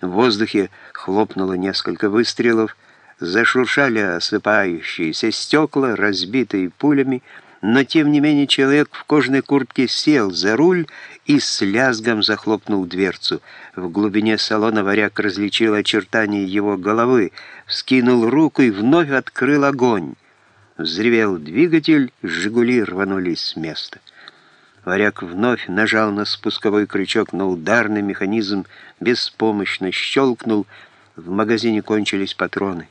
В воздухе хлопнуло несколько выстрелов, зашуршали осыпающиеся стекла, разбитые пулями, но тем не менее человек в кожаной куртке сел за руль и с лязгом захлопнул дверцу. В глубине салона варяг различил очертания его головы, вскинул руку и вновь открыл огонь. Взревел двигатель, «Жигули» рванулись с места. Варяг вновь нажал на спусковой крючок, но ударный механизм беспомощно щелкнул, в магазине кончились патроны.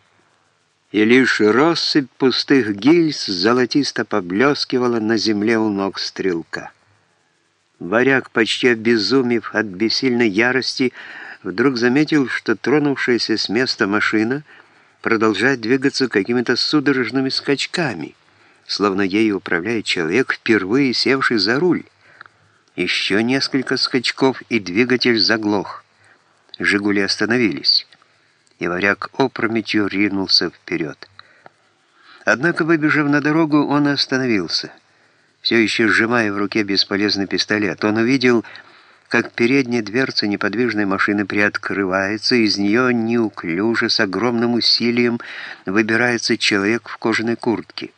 И лишь россыпь пустых гильз золотисто поблескивала на земле у ног стрелка. Варяг, почти обезумев от бессильной ярости, вдруг заметил, что тронувшаяся с места машина — продолжает двигаться какими-то судорожными скачками, словно ею управляет человек, впервые севший за руль. Еще несколько скачков, и двигатель заглох. «Жигули» остановились, и варяг опрометью ринулся вперед. Однако, выбежав на дорогу, он остановился, все еще сжимая в руке бесполезный пистолет. Он увидел как передняя дверца неподвижной машины приоткрывается, из нее неуклюже, с огромным усилием выбирается человек в кожаной куртке.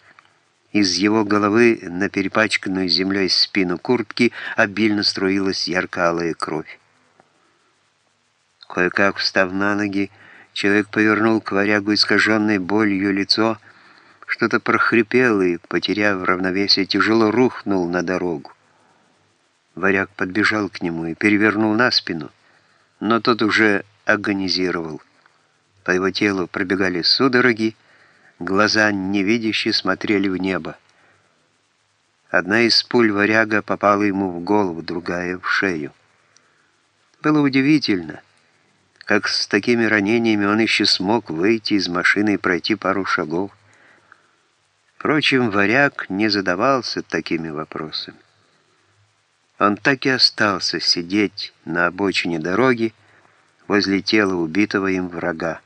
Из его головы на перепачканную землей спину куртки обильно струилась ярко-алая кровь. Кое-как встав на ноги, человек повернул к варягу искаженное болью лицо, что-то прохрипел и, потеряв равновесие, тяжело рухнул на дорогу. Варяг подбежал к нему и перевернул на спину, но тот уже агонизировал. По его телу пробегали судороги, глаза невидящие смотрели в небо. Одна из пуль варяга попала ему в голову, другая — в шею. Было удивительно, как с такими ранениями он еще смог выйти из машины и пройти пару шагов. Впрочем, варяг не задавался такими вопросами. Он так и остался сидеть на обочине дороги возле тела убитого им врага.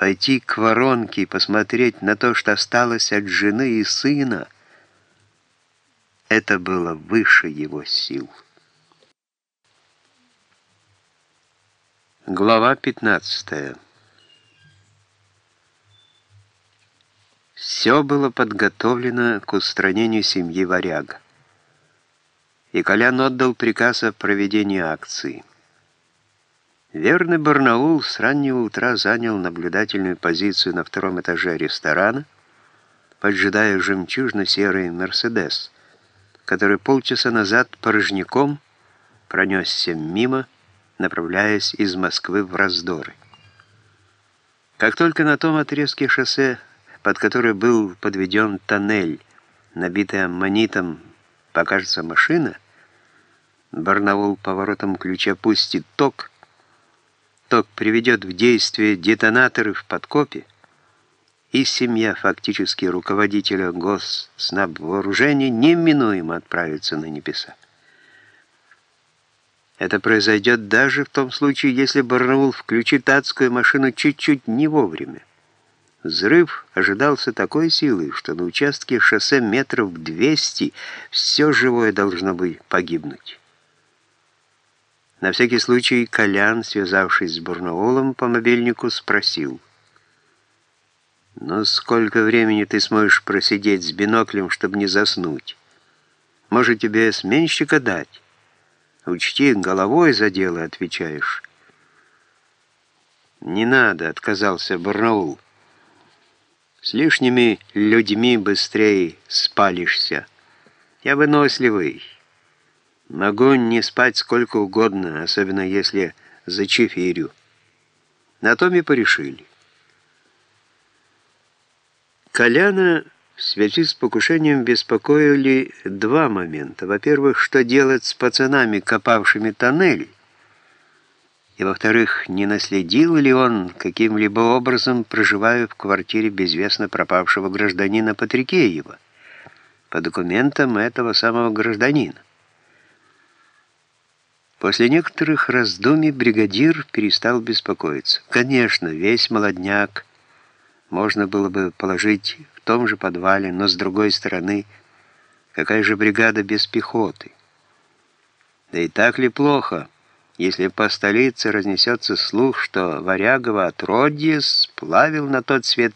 Пойти к воронке и посмотреть на то, что осталось от жены и сына, это было выше его сил. Глава 15 Все было подготовлено к устранению семьи варяга и Колян отдал приказ о проведении акции. Верный Барнаул с раннего утра занял наблюдательную позицию на втором этаже ресторана, поджидая жемчужно-серый «Мерседес», который полчаса назад порожняком пронесся мимо, направляясь из Москвы в раздоры. Как только на том отрезке шоссе, под который был подведен тоннель, набитый аммонитом покажется машина, Барнаул поворотом ключа пустит ток, ток приведет в действие детонаторы в подкопе, и семья фактически руководителя госснабвооружения неминуемо отправится на небеса. Это произойдет даже в том случае, если Барнаул включит адскую машину чуть-чуть не вовремя. Взрыв ожидался такой силы, что на участке шоссе метров 200 все живое должно быть погибнуть. На всякий случай Колян, связавшись с Бурнаулом по мобильнику, спросил. «Ну, сколько времени ты сможешь просидеть с биноклем, чтобы не заснуть? Может, тебе сменщика дать? Учти, головой за дело отвечаешь». «Не надо», — отказался Барнаул. С лишними людьми быстрее спалишься. Я выносливый. Могу не спать сколько угодно, особенно если зачефирю. На том и порешили. Коляна в связи с покушением беспокоили два момента. Во-первых, что делать с пацанами, копавшими тоннель, и, во-вторых, не наследил ли он каким-либо образом, проживая в квартире безвестно пропавшего гражданина Патрикеева, по документам этого самого гражданина. После некоторых раздумий бригадир перестал беспокоиться. Конечно, весь молодняк можно было бы положить в том же подвале, но с другой стороны, какая же бригада без пехоты? Да и так ли плохо? если по столице разнесется слух, что варягово отродье сплавил на тот свет